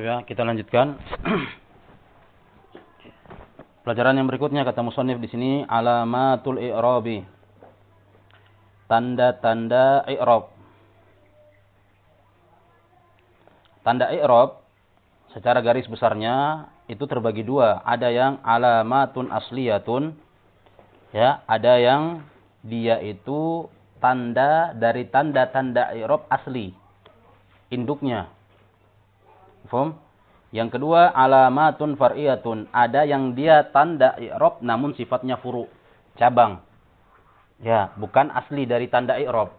ya, kita lanjutkan. Pelajaran yang berikutnya kata musannif di sini alamatul i'rabi. Tanda-tanda i'rab. Tanda i'rab secara garis besarnya itu terbagi dua. Ada yang alamatun asliyatun. Ya, ada yang dia itu tanda dari tanda-tanda i'rab asli. Induknya. Faham? Yang kedua alamatun far'iyatun. Ada yang dia tanda i'rab namun sifatnya furu, cabang. Ya, bukan asli dari tanda i'rab.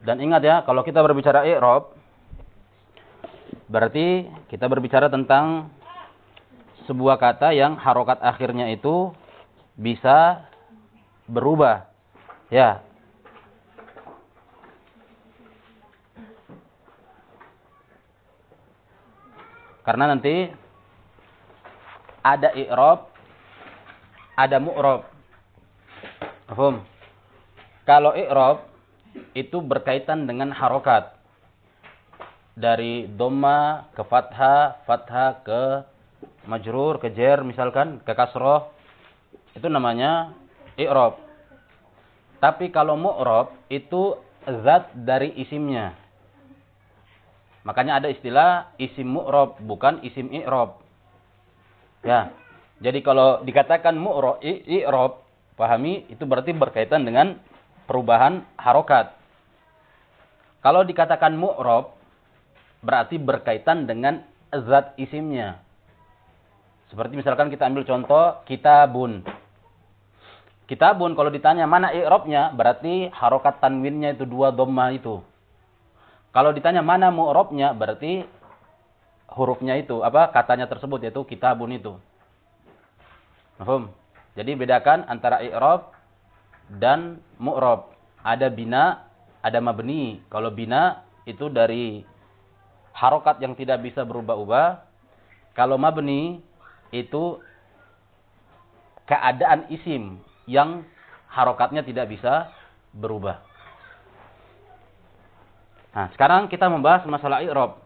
Dan ingat ya, kalau kita berbicara i'rab berarti kita berbicara tentang sebuah kata yang harokat akhirnya itu bisa berubah. Ya, Karena nanti ada i'rab, ada mu'rab. Paham? Kalau i'rab itu berkaitan dengan harokat. Dari doma ke fathah, fathah ke majrur, ke jer misalkan, ke kasroh. Itu namanya i'rab. Tapi kalau mu'rab itu zat dari isimnya. Makanya ada istilah isim mu'rob, bukan isim i'rob. Ya. Jadi kalau dikatakan mu'rob, i'rob, pahami, itu berarti berkaitan dengan perubahan harokat. Kalau dikatakan mu'rob, berarti berkaitan dengan zat isimnya. Seperti misalkan kita ambil contoh kitabun. Kitabun kalau ditanya mana i'robnya, berarti harokat tanwinnya itu dua dhamma itu. Kalau ditanya mana mu'robnya, berarti hurufnya itu, apa katanya tersebut, yaitu kitabun itu. Mahfum? Jadi bedakan antara i'rob dan mu'rob. Ada bina, ada mabni. Kalau bina itu dari harokat yang tidak bisa berubah-ubah. Kalau mabni itu keadaan isim yang harokatnya tidak bisa berubah. Nah, sekarang kita membahas masalah i'rab.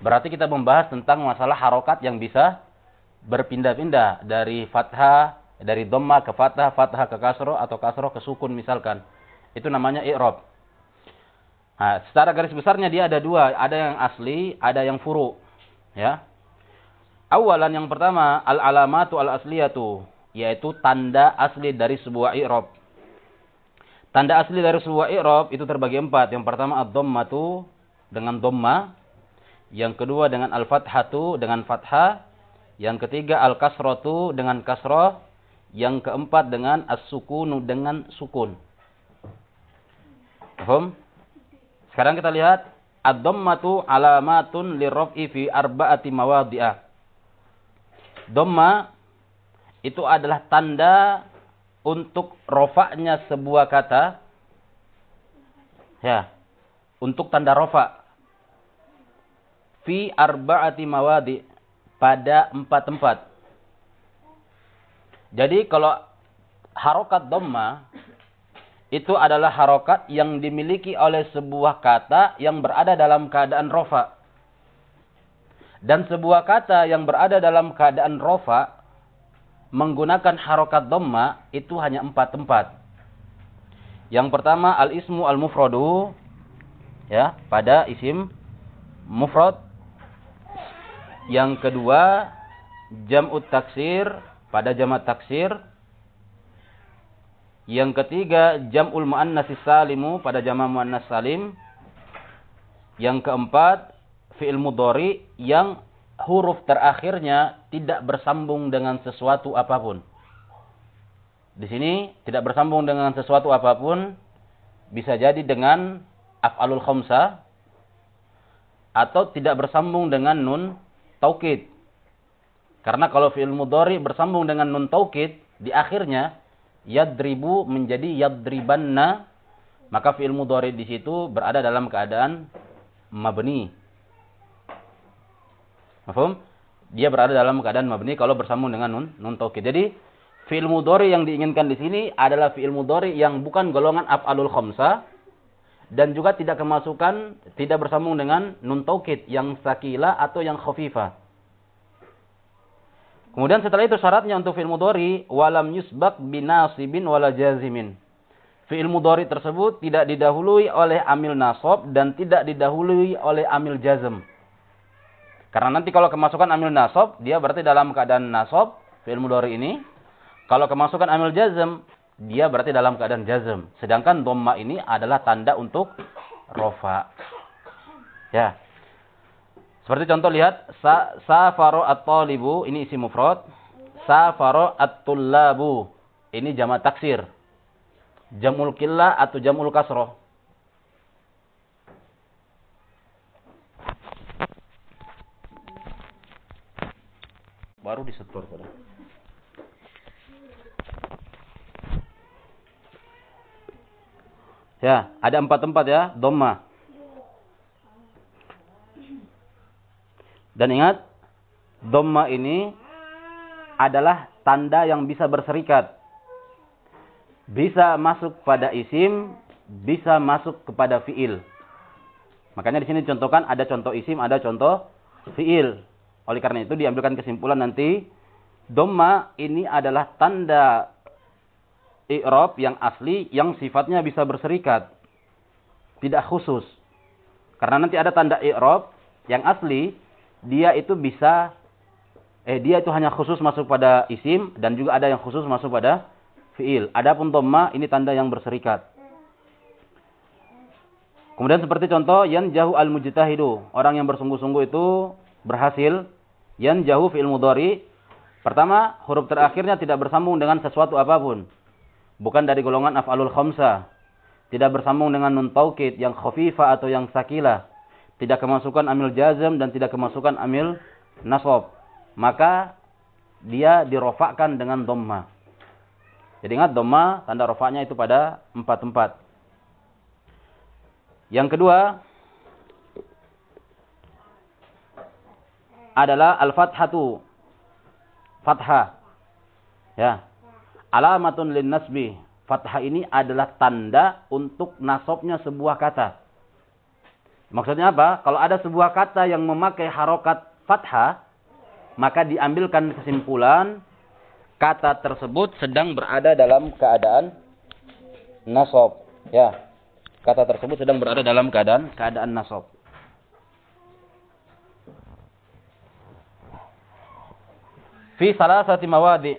Berarti kita membahas tentang masalah harokat yang bisa berpindah-pindah dari fathah, dari dhamma ke fathah, fathah ke kasroh atau kasroh ke sukun misalkan. Itu namanya i'rab. Nah, secara garis besarnya dia ada dua, ada yang asli, ada yang furu. Ya. Awalan yang pertama al-alamatu al-asliyatu, yaitu tanda asli dari sebuah i'rab. Tanda asli dari sebuah i'rab itu terbagi empat. Yang pertama ad-dhammatu dengan dhamma. Yang kedua dengan al-fathatu dengan fathah. Yang ketiga al-kasratu dengan kasrah. Yang keempat dengan as-sukunu dengan sukun. Paham? Sekarang kita lihat ad-dhammatu alamatun lirraf'i fi arba'ati mawadhi'ah. Dhamma itu adalah tanda untuk rofaknya sebuah kata ya untuk tanda rofa fi arba'ati mawadi pada empat tempat. Jadi kalau harokat dhamma itu adalah harokat yang dimiliki oleh sebuah kata yang berada dalam keadaan rofa dan sebuah kata yang berada dalam keadaan rofa menggunakan harokat dhamma itu hanya empat tempat. Yang pertama al-ismu al-mufradu ya, pada isim mufrad. Yang kedua jam'ut taksir pada jamak taksir. Yang ketiga jam'ul muannas salimu pada jamak muannas salim. Yang keempat fi'il mudhari yang huruf terakhirnya tidak bersambung dengan sesuatu apa pun. Di sini tidak bersambung dengan sesuatu apa pun bisa jadi dengan af'alul khamsa atau tidak bersambung dengan nun taukid. Karena kalau fi'il mudhari bersambung dengan nun taukid di akhirnya yadribu menjadi yadribanna maka fi'il mudhari di situ berada dalam keadaan mabni Mafhum? Dia berada dalam keadaan mabni kalau bersambung dengan nun nun taukid. Jadi fi'il mudhari yang diinginkan di sini adalah fi'il mudhari yang bukan golongan af'alul khamsa dan juga tidak kemasukan tidak bersambung dengan nun taukid yang sakila atau yang khafifah. Kemudian setelah itu syaratnya untuk fi'il mudhari walam yusbak binasibin wala jazimin. Fi'il mudhari tersebut tidak didahului oleh amil nasab dan tidak didahului oleh amil jazm. Karena nanti kalau kemasukan amil nasab, dia berarti dalam keadaan nasab, fi'il mudhari ini. Kalau kemasukan amil jazm, dia berarti dalam keadaan jazm. Sedangkan dhamma ini adalah tanda untuk rofa. Ya. Seperti contoh lihat sa safaro at-talibu ini isi mufrad. Safaro at-tullabu ini jamak taksir. Jamul killah atau jamul kasroh. Baru disetor pada. Ya, ada empat tempat ya, doma. Dan ingat, doma ini adalah tanda yang bisa berserikat. Bisa masuk pada isim, bisa masuk kepada fiil. Makanya di sini contohkan ada contoh isim, ada contoh fiil. Oleh karena itu diambilkan kesimpulan nanti, doma ini adalah tanda i'rab yang asli yang sifatnya bisa berserikat. Tidak khusus. Karena nanti ada tanda i'rab yang asli dia itu bisa eh dia itu hanya khusus masuk pada isim dan juga ada yang khusus masuk pada fiil. Adapun dhamma ini tanda yang berserikat. Kemudian seperti contoh yan jahu al mujtahidu, orang yang bersungguh-sungguh itu berhasil. Yan jahu fiil mudhari. Pertama, huruf terakhirnya tidak bersambung dengan sesuatu apa pun bukan dari golongan af'alul khamsa. Tidak bersambung dengan nun taukid yang khafifa atau yang sakila. Tidak kemasukan amil jazm dan tidak kemasukan amil nasab. Maka dia dirofakkan dengan dhamma. Jadi ingat dhamma tanda rofaknya itu pada empat tempat. Yang kedua adalah al-fathatu. Fathah. Ya, alamatun lin nasbi. Fathah ini adalah tanda untuk nasabnya sebuah kata. Maksudnya apa? Kalau ada sebuah kata yang memakai harokat fathah, maka diambilkan kesimpulan kata tersebut sedang berada dalam keadaan nasab. Ya. Kata tersebut sedang berada dalam keadaan keadaan nasab. Fi salasati mawadi'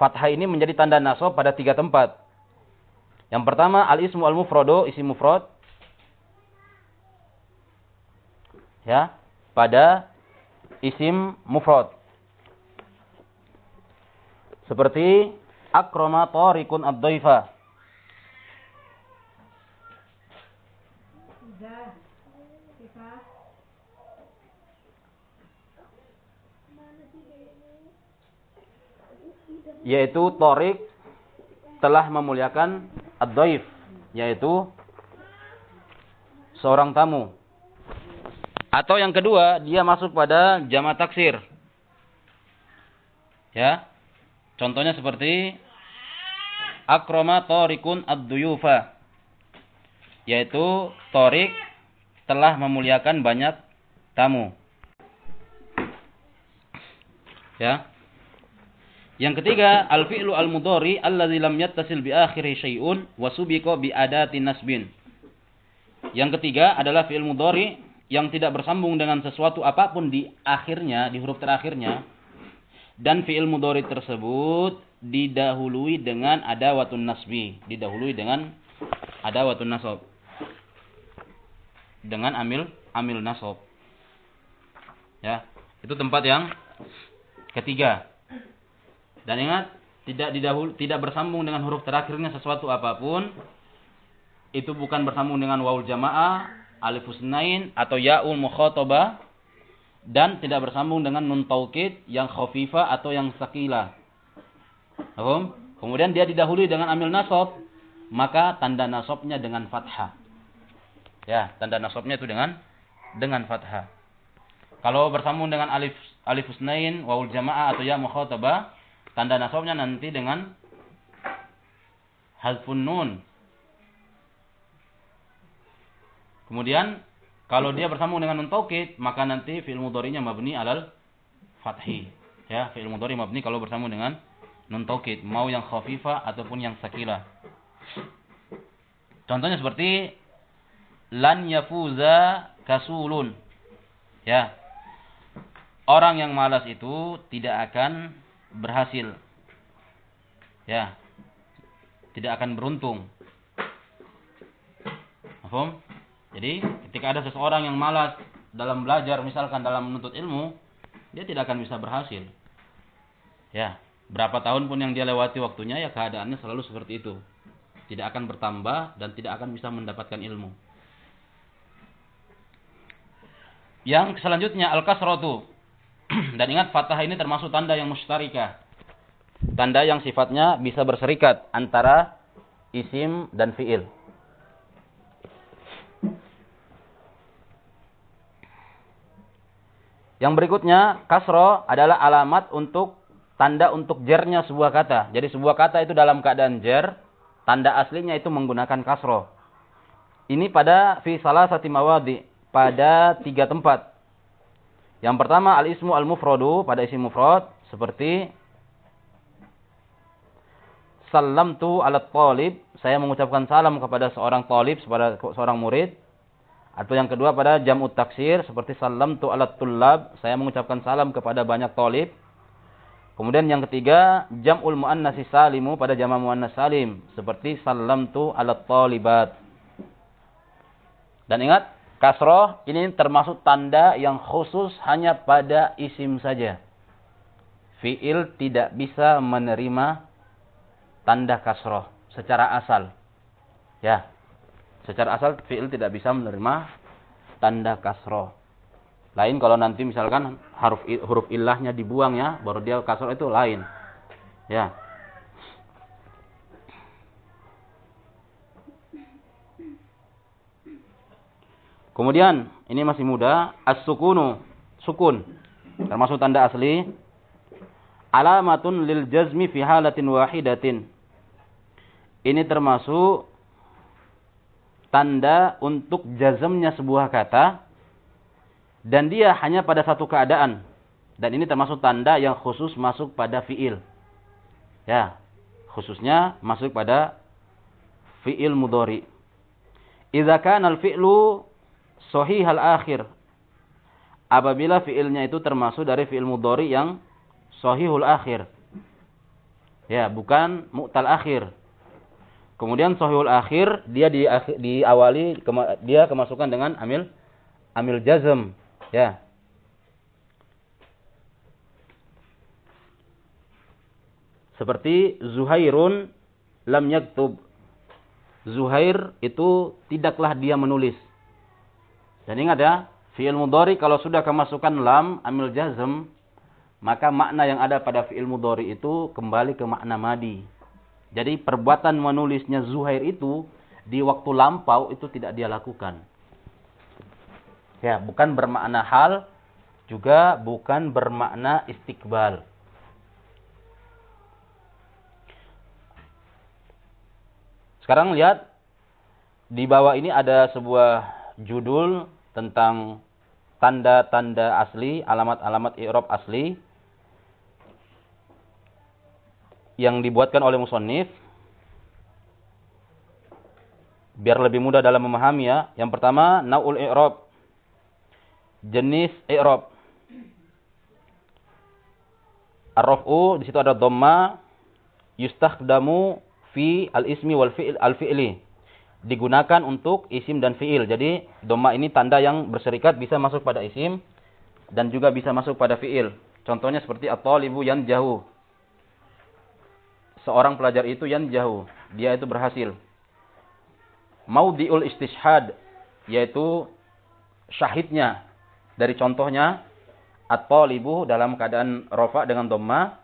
fathah ini menjadi tanda nasab pada tiga tempat. Yang pertama al-ismu al-mufrado, isi mufrad. Ya, pada isim mufrad. Seperti akrama tariqun ad-dhaifa. Yaitu Torik telah memuliakan ad-daif yaitu seorang tamu. Atau yang kedua, dia masuk pada jama taksir. Ya. Contohnya seperti akroma torikun ad-duyufa. Yaitu torik telah memuliakan banyak tamu. Ya. Yang ketiga, al-fi'lu al-mudhari alladzi lam yattasil bi akhiri syai'un wa subiqa bi adati nasbin. Yang ketiga adalah fi'il mudhari yang tidak bersambung dengan sesuatu apa pun di akhirnya, di huruf terakhirnya. Dan fi'il mudhari tersebut didahului dengan ada watun nasbi, didahului dengan ada watun nasab. Dengan amil amil nasab. Ya, itu tempat yang ketiga. Dan ingat, tidak didahul, tidak bersambung dengan huruf terakhirnya sesuatu apa pun. Itu bukan bersambung dengan waul jamaah, alif husnain atau yaul mukhatabah dan tidak bersambung dengan nun taukid yang khafifa atau yang sakila. Paham? Kemudian dia didahului dengan amil nasab, maka tanda nasabnya dengan fathah. Ya, tanda nasabnya itu dengan dengan fathah. Kalau bersambung dengan alif alif husnain, waul jamaah atau ya mukhatabah, Tanda nasabnya nanti dengan hazfun nun. Kemudian kalau dia bersambung dengan nun taukid, maka nanti fi'il mudhari'nya mabni alal fathi. Ya, fi'il mudhari mabni kalau bersambung dengan nun taukid, mau yang khafifah ataupun yang sakila. Contohnya seperti lan yafuza kasulun. Ya. Orang yang malas itu tidak akan berhasil. Ya. Tidak akan beruntung. Paham? Jadi, ketika ada seseorang yang malas dalam belajar, misalkan dalam menuntut ilmu, dia tidak akan bisa berhasil. Ya, berapa tahun pun yang dia lewati waktunya, ya keadaannya selalu seperti itu. Tidak akan bertambah dan tidak akan bisa mendapatkan ilmu. Yang selanjutnya al-kasratu. Dan ingat fathah ini termasuk tanda yang mustarika. Tanda yang sifatnya bisa berserikat antara isim dan fiil. Yang berikutnya, kasro adalah alamat untuk tanda untuk jernya sebuah kata. Jadi sebuah kata itu dalam keadaan jer, tanda aslinya itu menggunakan kasro. Ini pada fi salah satu mawadi pada tiga tempat. Yang pertama al-ismu al-mufradu pada isim mufrad seperti salam tu ala talib, saya mengucapkan salam kepada seorang talib, kepada seorang murid. Atau yang kedua pada jam'ut taksir seperti salam tu ala tullab, saya mengucapkan salam kepada banyak talib. Kemudian yang ketiga jam'ul muannasi salimu pada jama' muannas salim seperti salam tu ala talibat. Dan ingat Kasroh ini termasuk tanda yang khusus hanya pada isim saja. Fi'il tidak bisa menerima tanda kasroh secara asal. Ya, secara asal fi'il tidak bisa menerima tanda kasroh. Lain kalau nanti misalkan huruf huruf ilahnya dibuang ya, baru dia kasroh itu lain. Ya. Kemudian ini masih muda, as-sukunu, sukun. Termasuk tanda asli. Alamatun lil jazmi fi halatin wahidatin. Ini termasuk tanda untuk jazmnya sebuah kata dan dia hanya pada satu keadaan. Dan ini termasuk tanda yang khusus masuk pada fiil. Ya, khususnya masuk pada fiil mudhari. Idza al-fi'lu hal akhir. Apabila fiilnya itu termasuk dari fiil mudhari yang sahihul akhir. Ya, bukan mu'tal akhir. Kemudian sahihul akhir dia di diawali dia kemasukan dengan amil amil jazm, ya. Seperti Zuhairun lam yaktub. Zuhair itu tidaklah dia menulis. Dan ingat ya, fi'il mudhari kalau sudah kemasukan lam amil jazm, maka makna yang ada pada fi'il mudhari itu kembali ke makna madi. Jadi perbuatan menulisnya Zuhair itu di waktu lampau itu tidak dia lakukan. Ya, bukan bermakna hal, juga bukan bermakna istiqbal. Sekarang lihat di bawah ini ada sebuah judul tentang tanda-tanda asli, alamat-alamat i'rab asli yang dibuatkan oleh musannif biar lebih mudah dalam memahami ya. Yang pertama, naul i'rab. Jenis i'rab. Ar-raf'u di situ ada dhamma yustakhdamu fi al-ismi wal fi'l al-fi'li digunakan untuk isim dan fiil. Jadi doma ini tanda yang berserikat bisa masuk pada isim dan juga bisa masuk pada fiil. Contohnya seperti at-talibu yang jauh. Seorang pelajar itu yang jauh, dia itu berhasil. Maudiul istishhad yaitu syahidnya dari contohnya at-talibu dalam keadaan rofa dengan doma,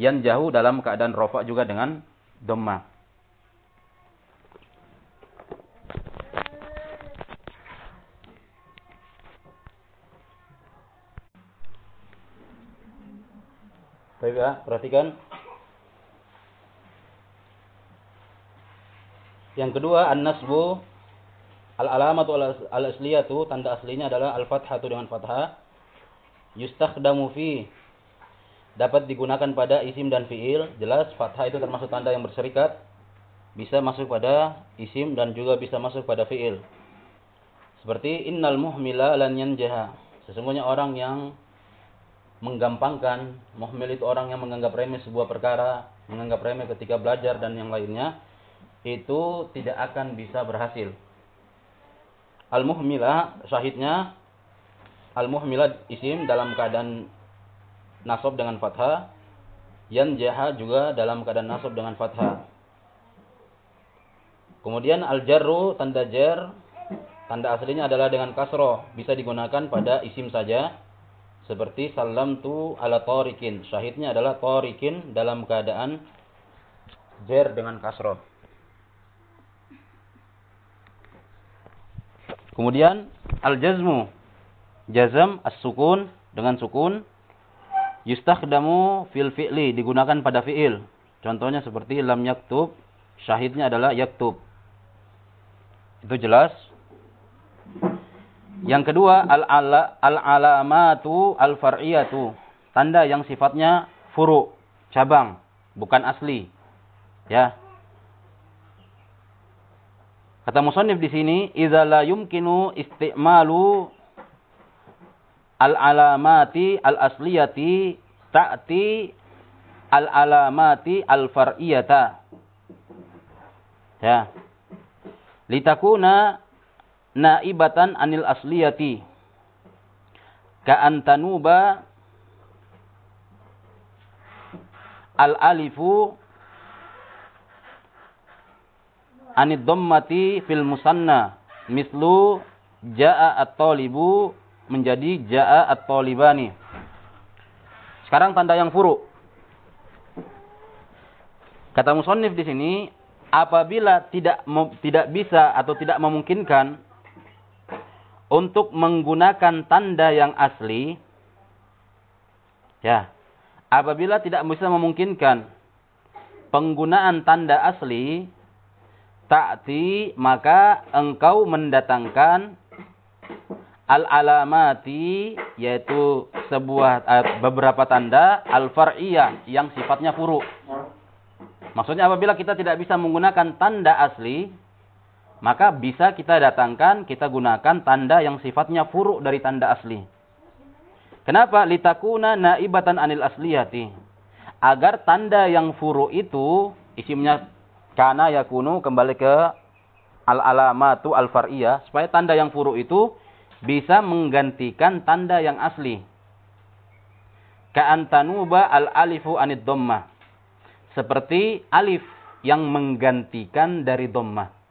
yang jauh dalam keadaan rofa juga dengan doma. Baik ya, perhatikan. Yang kedua, an-nasbu Al-alamatu al-asliyatu tanda aslinya adalah al-fathatu dengan fathah. Yustakhdamu fi dapat digunakan pada isim dan fiil. Jelas fathah itu termasuk tanda yang berserikat. Bisa masuk pada isim dan juga bisa masuk pada fiil. Seperti innal muhmila lan yanjaha. Sesungguhnya orang yang menggampangkan, muhmil itu orang yang menganggap remeh sebuah perkara, menganggap remeh ketika belajar dan yang lainnya, itu tidak akan bisa berhasil. Al-muhmila syahidnya al-muhmila isim dalam keadaan nasab dengan fathah, yan jaha juga dalam keadaan nasab dengan fathah. Kemudian al-jarru tanda jar tanda aslinya adalah dengan kasroh, bisa digunakan pada isim saja. Seperti salam tu ala torikin. Syahidnya adalah torikin dalam keadaan jar dengan kasroh. Kemudian al-jazmu. Jazam as-sukun dengan sukun yustakhdamu fil fi'li digunakan pada fi'il. Contohnya seperti lam yaktub, syahidnya adalah yaktub. Itu jelas. Yang kedua al-ala al-alamatu al-far'iyatu. Tanda yang sifatnya furu, cabang, bukan asli. Ya. Kata musannif di sini, idza la yumkinu isti'malu al-alamati al-asliyati ta'ti al-alamati al-far'iyata. Ya. Litakuna naibatan anil asliyati. Ka'antanuba al-alifu anid dhammati fil musanna mislu jaa at-talibu menjadi jaa at-talibani. Sekarang tanda yang furu. Kata musannif di sini, apabila tidak tidak bisa atau tidak memungkinkan untuk menggunakan tanda yang asli, ya, apabila tidak bisa memungkinkan penggunaan tanda asli, ta'ti maka engkau mendatangkan al-alamati yaitu sebuah uh, beberapa tanda al-far'iyah yang sifatnya furu. Maksudnya apabila kita tidak bisa menggunakan tanda asli, maka bisa kita datangkan, kita gunakan tanda yang sifatnya furu dari tanda asli. Kenapa? Litakuna naibatan anil asliyati. Agar tanda yang furu itu, isimnya kana yakunu kembali ke al-alamatu al-far'iyah. Supaya tanda yang furu itu bisa menggantikan tanda yang asli. Ka'antanuba al-alifu anid dhammah. Seperti alif yang menggantikan dari dhammah.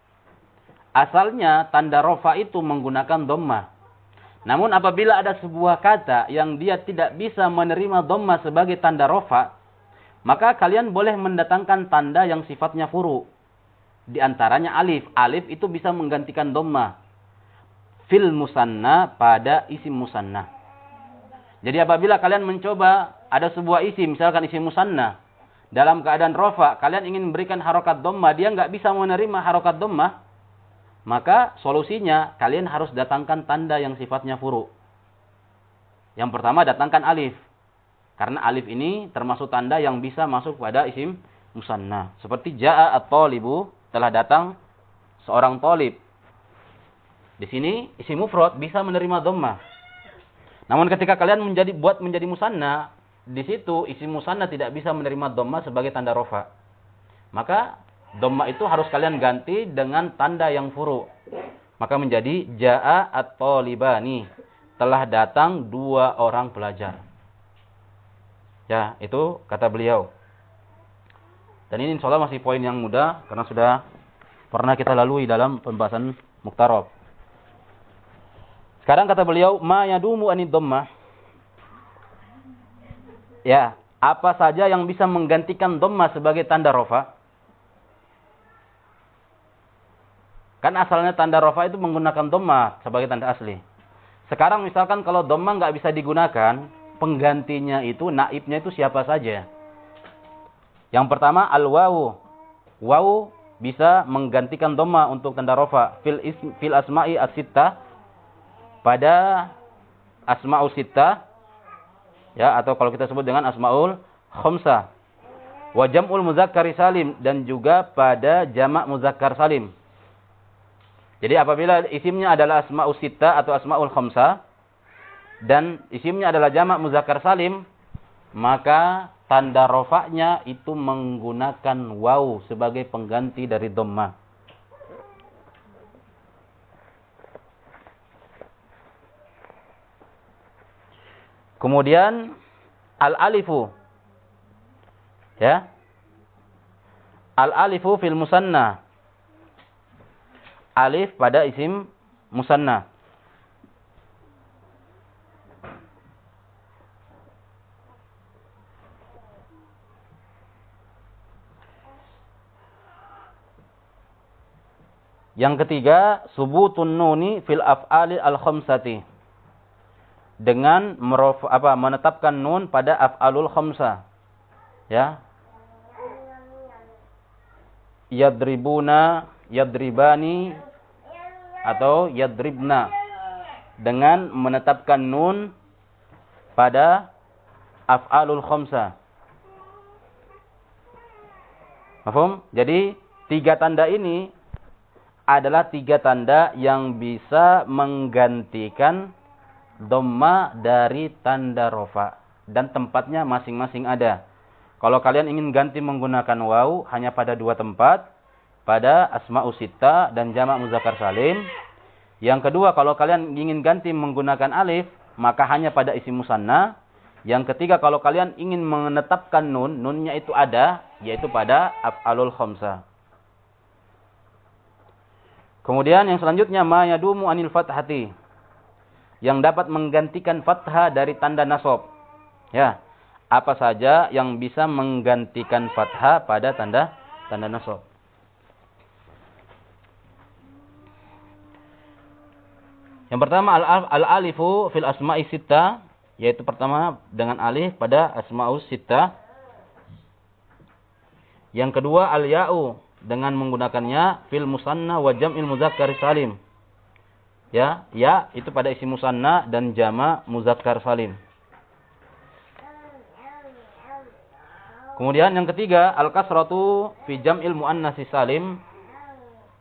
Asalnya tanda rofa itu menggunakan dhammah. Namun apabila ada sebuah kata yang dia tidak bisa menerima dhammah sebagai tanda rofa, maka kalian boleh mendatangkan tanda yang sifatnya furu. Di antaranya alif. Alif itu bisa menggantikan dhammah fil musanna pada isim musanna. Jadi apabila kalian mencoba ada sebuah isim, misalkan isim musanna, dalam keadaan rofa, kalian ingin memberikan harokat domma, dia nggak bisa menerima harokat domma, maka solusinya kalian harus datangkan tanda yang sifatnya furu. Yang pertama datangkan alif. Karena alif ini termasuk tanda yang bisa masuk pada isim musanna. Seperti ja'a at-talibu telah datang seorang tolib. Di sini isi mufrad bisa menerima dhamma. Namun ketika kalian menjadi buat menjadi musanna, di situ isi musanna tidak bisa menerima dhamma sebagai tanda rofa. Maka dhamma itu harus kalian ganti dengan tanda yang furu. Maka menjadi jaa atau libani telah datang dua orang pelajar. Ya, itu kata beliau. Dan ini insya Allah masih poin yang mudah karena sudah pernah kita lalui dalam pembahasan muktarob. Sekarang kata beliau, ma yadumu anid dhammah. Ya, apa saja yang bisa menggantikan dhammah sebagai tanda rofa? Kan asalnya tanda rofa itu menggunakan dhammah sebagai tanda asli. Sekarang misalkan kalau dhammah nggak bisa digunakan, penggantinya itu naibnya itu siapa saja? Yang pertama al-wawu. Wawu bisa menggantikan dhamma untuk tanda rofa fil ism, fil asma'i as pada asma'ul sitta ya atau kalau kita sebut dengan asmaul khamsah wa jam'ul muzakkar salim dan juga pada jamak muzakkar salim jadi apabila isimnya adalah asma'ul sitta atau asma'ul khamsah dan isimnya adalah jamak muzakkar salim maka tanda rofaknya itu menggunakan waw sebagai pengganti dari dhamma. Kemudian al-alifu. Ya. Al-alifu fil musanna. Alif pada isim musanna. Yang ketiga, subutun nuni fil af'ali al-khamsati. Dengan apa, menetapkan nun pada af'alul khamsa. Ya. Yadribuna, yadribani, atau yadribna. Dengan menetapkan nun pada af'alul khamsa. Mahfum? Jadi, tiga tanda ini adalah tiga tanda yang bisa menggantikan dhamma dari tanda rofa. Dan tempatnya masing-masing ada. Kalau kalian ingin ganti menggunakan waw hanya pada dua tempat. Pada asma usita dan jamak muzakkar salim. Yang kedua, kalau kalian ingin ganti menggunakan alif, maka hanya pada isi musanna. Yang ketiga, kalau kalian ingin menetapkan nun, nunnya itu ada, yaitu pada af'alul khamsah. Kemudian yang selanjutnya ma yadumu anil fathati. Yang dapat menggantikan fathah dari tanda nasab. Ya. Apa saja yang bisa menggantikan fathah pada tanda tanda nasab. Yang pertama al-alifu fil asma'i sitta yaitu pertama dengan alif pada asma'us sitta. Yang kedua al-ya'u dengan menggunakannya fil musanna wa jam'il muzakkar salim. Ya, ya itu pada isi musanna dan jama muzakkar salim. Kemudian yang ketiga, al-kasratu fi jam'il muannats salim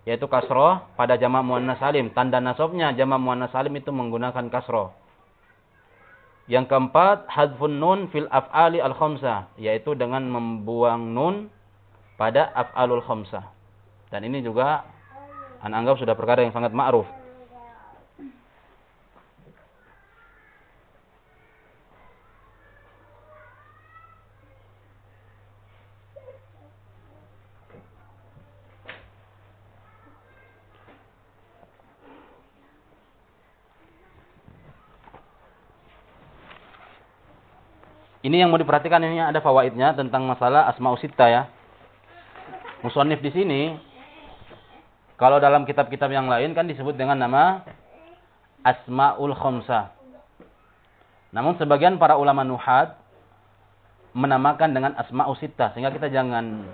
yaitu kasroh pada jama muannas salim. Tanda nasabnya jama muannas salim itu menggunakan kasroh. Yang keempat, hadfun nun fil af'ali al-khamsah, yaitu dengan membuang nun pada af'alul khamsah. Dan ini juga anda anggap sudah perkara yang sangat ma'ruf. Ini yang mau diperhatikan ini ada fawaidnya tentang masalah asma'us sitta ya musonif di sini kalau dalam kitab-kitab yang lain kan disebut dengan nama Asmaul Khamsah. Namun sebagian para ulama nuhad menamakan dengan Asmaul Sittah sehingga kita jangan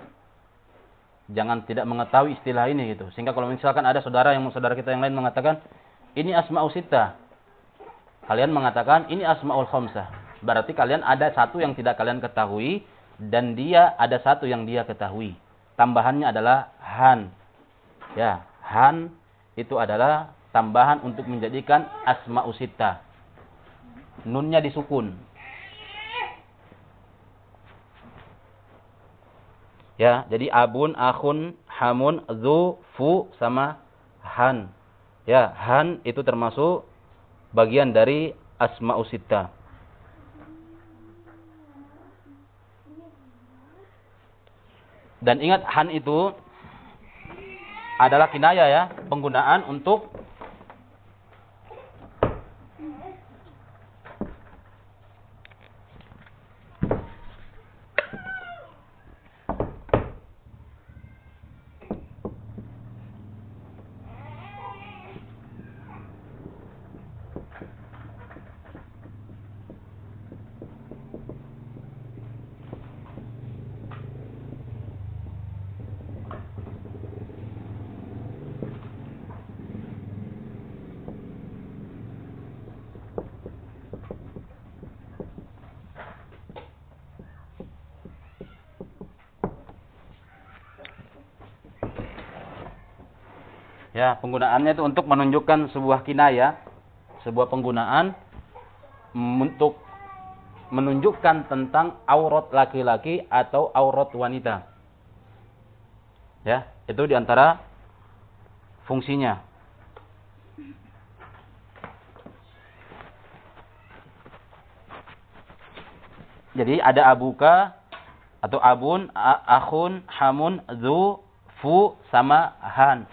jangan tidak mengetahui istilah ini gitu. Sehingga kalau misalkan ada saudara yang saudara kita yang lain mengatakan ini Asmaul Sittah. Kalian mengatakan ini Asmaul Khamsah. Berarti kalian ada satu yang tidak kalian ketahui dan dia ada satu yang dia ketahui tambahannya adalah han. Ya, han itu adalah tambahan untuk menjadikan asma usita. Nunnya disukun. Ya, jadi abun, akhun, hamun, zu, fu sama han. Ya, han itu termasuk bagian dari asma usita. Dan ingat han itu adalah kinaya ya, penggunaan untuk penggunaannya itu untuk menunjukkan sebuah kinaya, sebuah penggunaan untuk menunjukkan tentang aurat laki-laki atau aurat wanita. Ya, itu di antara fungsinya. Jadi ada abuka atau abun, akhun, hamun, zu, fu, sama han.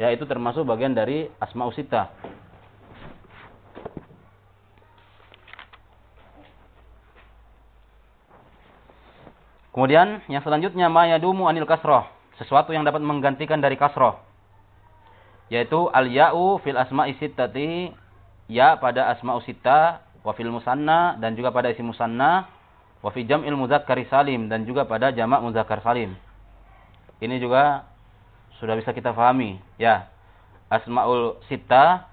Ya, itu termasuk bagian dari asma usita. Kemudian yang selanjutnya ma yadumu anil kasroh. Sesuatu yang dapat menggantikan dari kasroh. Yaitu al-ya'u fil asma'i sittati. Ya pada asma'u sitta. Wa fil musanna. Dan juga pada isi musanna. Wa fi jam'il muzakkari salim. Dan juga pada jamak muzakkar salim. Ini juga sudah bisa kita fahami. Ya. Asma'ul sitta.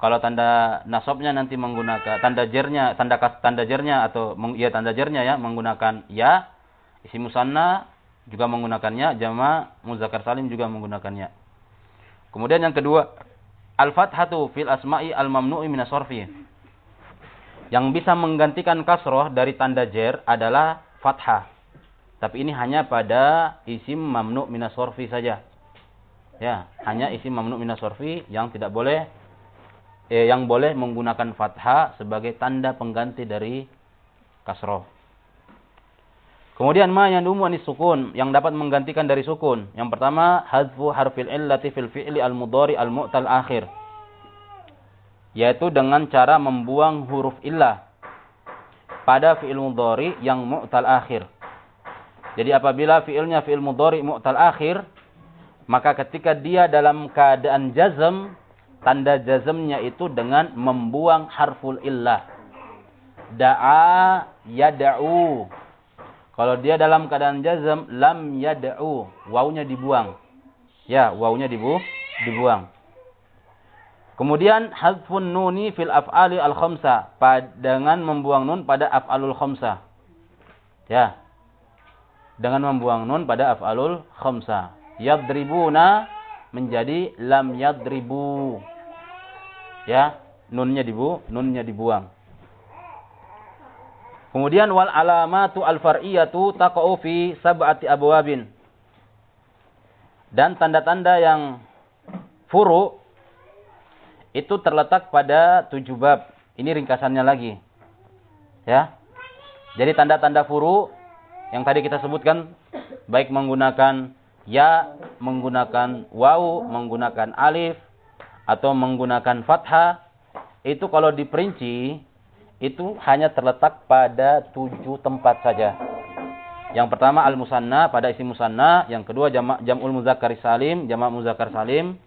Kalau tanda nasabnya nanti menggunakan tanda jernya, tanda tanda jernya atau ya tanda jernya ya menggunakan ya Isi musanna juga menggunakannya, jama muzakkar salim juga menggunakannya. Kemudian yang kedua, al-fathatu fil asma'i al-mamnu'i min Yang bisa menggantikan kasroh dari tanda jer adalah fathah. Tapi ini hanya pada isim mamnu' min saja. Ya, hanya isim mamnu' min yang tidak boleh eh, yang boleh menggunakan fathah sebagai tanda pengganti dari kasroh. Kemudian ma yang dumu anis sukun yang dapat menggantikan dari sukun. Yang pertama hadfu harfil illati fil fi'li al mudhari al mu'tal akhir. Yaitu dengan cara membuang huruf illah pada fi'il mudhari yang mu'tal akhir. Jadi apabila fi'ilnya fi'il mudhari mu'tal akhir, maka ketika dia dalam keadaan jazm, tanda jazmnya itu dengan membuang harful illah. Da'a yada'u kalau dia dalam keadaan jazm, lam yad'u. Wawunya dibuang. Ya, wawunya dibu dibuang. Kemudian hadfun nuni fil af'ali al khamsa dengan membuang nun pada af'alul khamsa. Ya. Dengan membuang nun pada af'alul khamsa. Yadribuna menjadi lam yadribu. Ya, nunnya dibu, nunnya dibuang. Kemudian wal alamatu al far'iyatu taqa'u fi sab'ati abwabin. Dan tanda-tanda yang furu itu terletak pada tujuh bab. Ini ringkasannya lagi. Ya. Jadi tanda-tanda furu yang tadi kita sebutkan baik menggunakan ya, menggunakan waw, menggunakan alif atau menggunakan fathah itu kalau diperinci itu hanya terletak pada tujuh tempat saja. Yang pertama al-musanna pada isi musanna, yang kedua jama' jam'ul muzakkar salim, jama' muzakkar salim.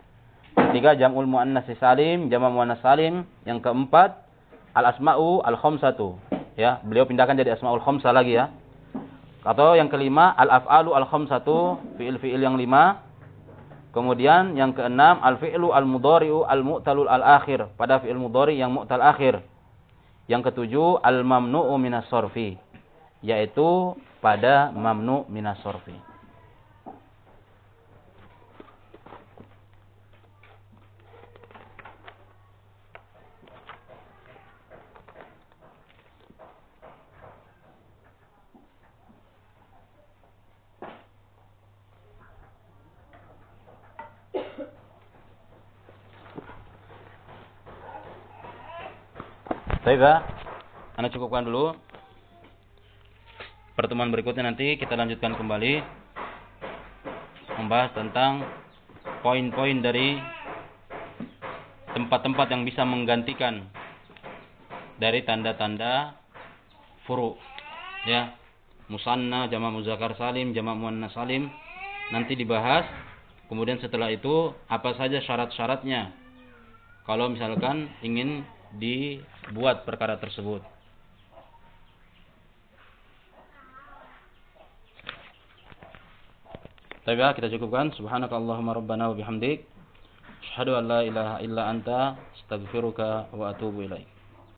Ketiga jam'ul muannas salim, jama' muannas salim. Yang keempat al-asma'u al-khamsatu. Ya, beliau pindahkan jadi asmaul khamsah lagi ya. Atau yang kelima al-af'alu al-khamsatu, fi'il-fi'il yang lima. Kemudian yang keenam al-fi'lu al-mudhari'u al-mu'talul al-akhir, pada fi'il mudhari yang mu'tal akhir. Yang ketujuh al-mamnu'u minas sorfi. Yaitu pada mamnu minas sorfi. Baik ya. Anda cukupkan dulu. Pertemuan berikutnya nanti kita lanjutkan kembali. Membahas tentang poin-poin dari tempat-tempat yang bisa menggantikan dari tanda-tanda furu ya. Musanna jama muzakkar salim jama muannas salim. Nanti dibahas. Kemudian setelah itu apa saja syarat-syaratnya? Kalau misalkan ingin dibuat perkara tersebut. Tapi ya, kita cukupkan. Subhanakallahumma rabbana wa bihamdik. Asyhadu an la ilaha illa anta astaghfiruka wa atubu ilaik.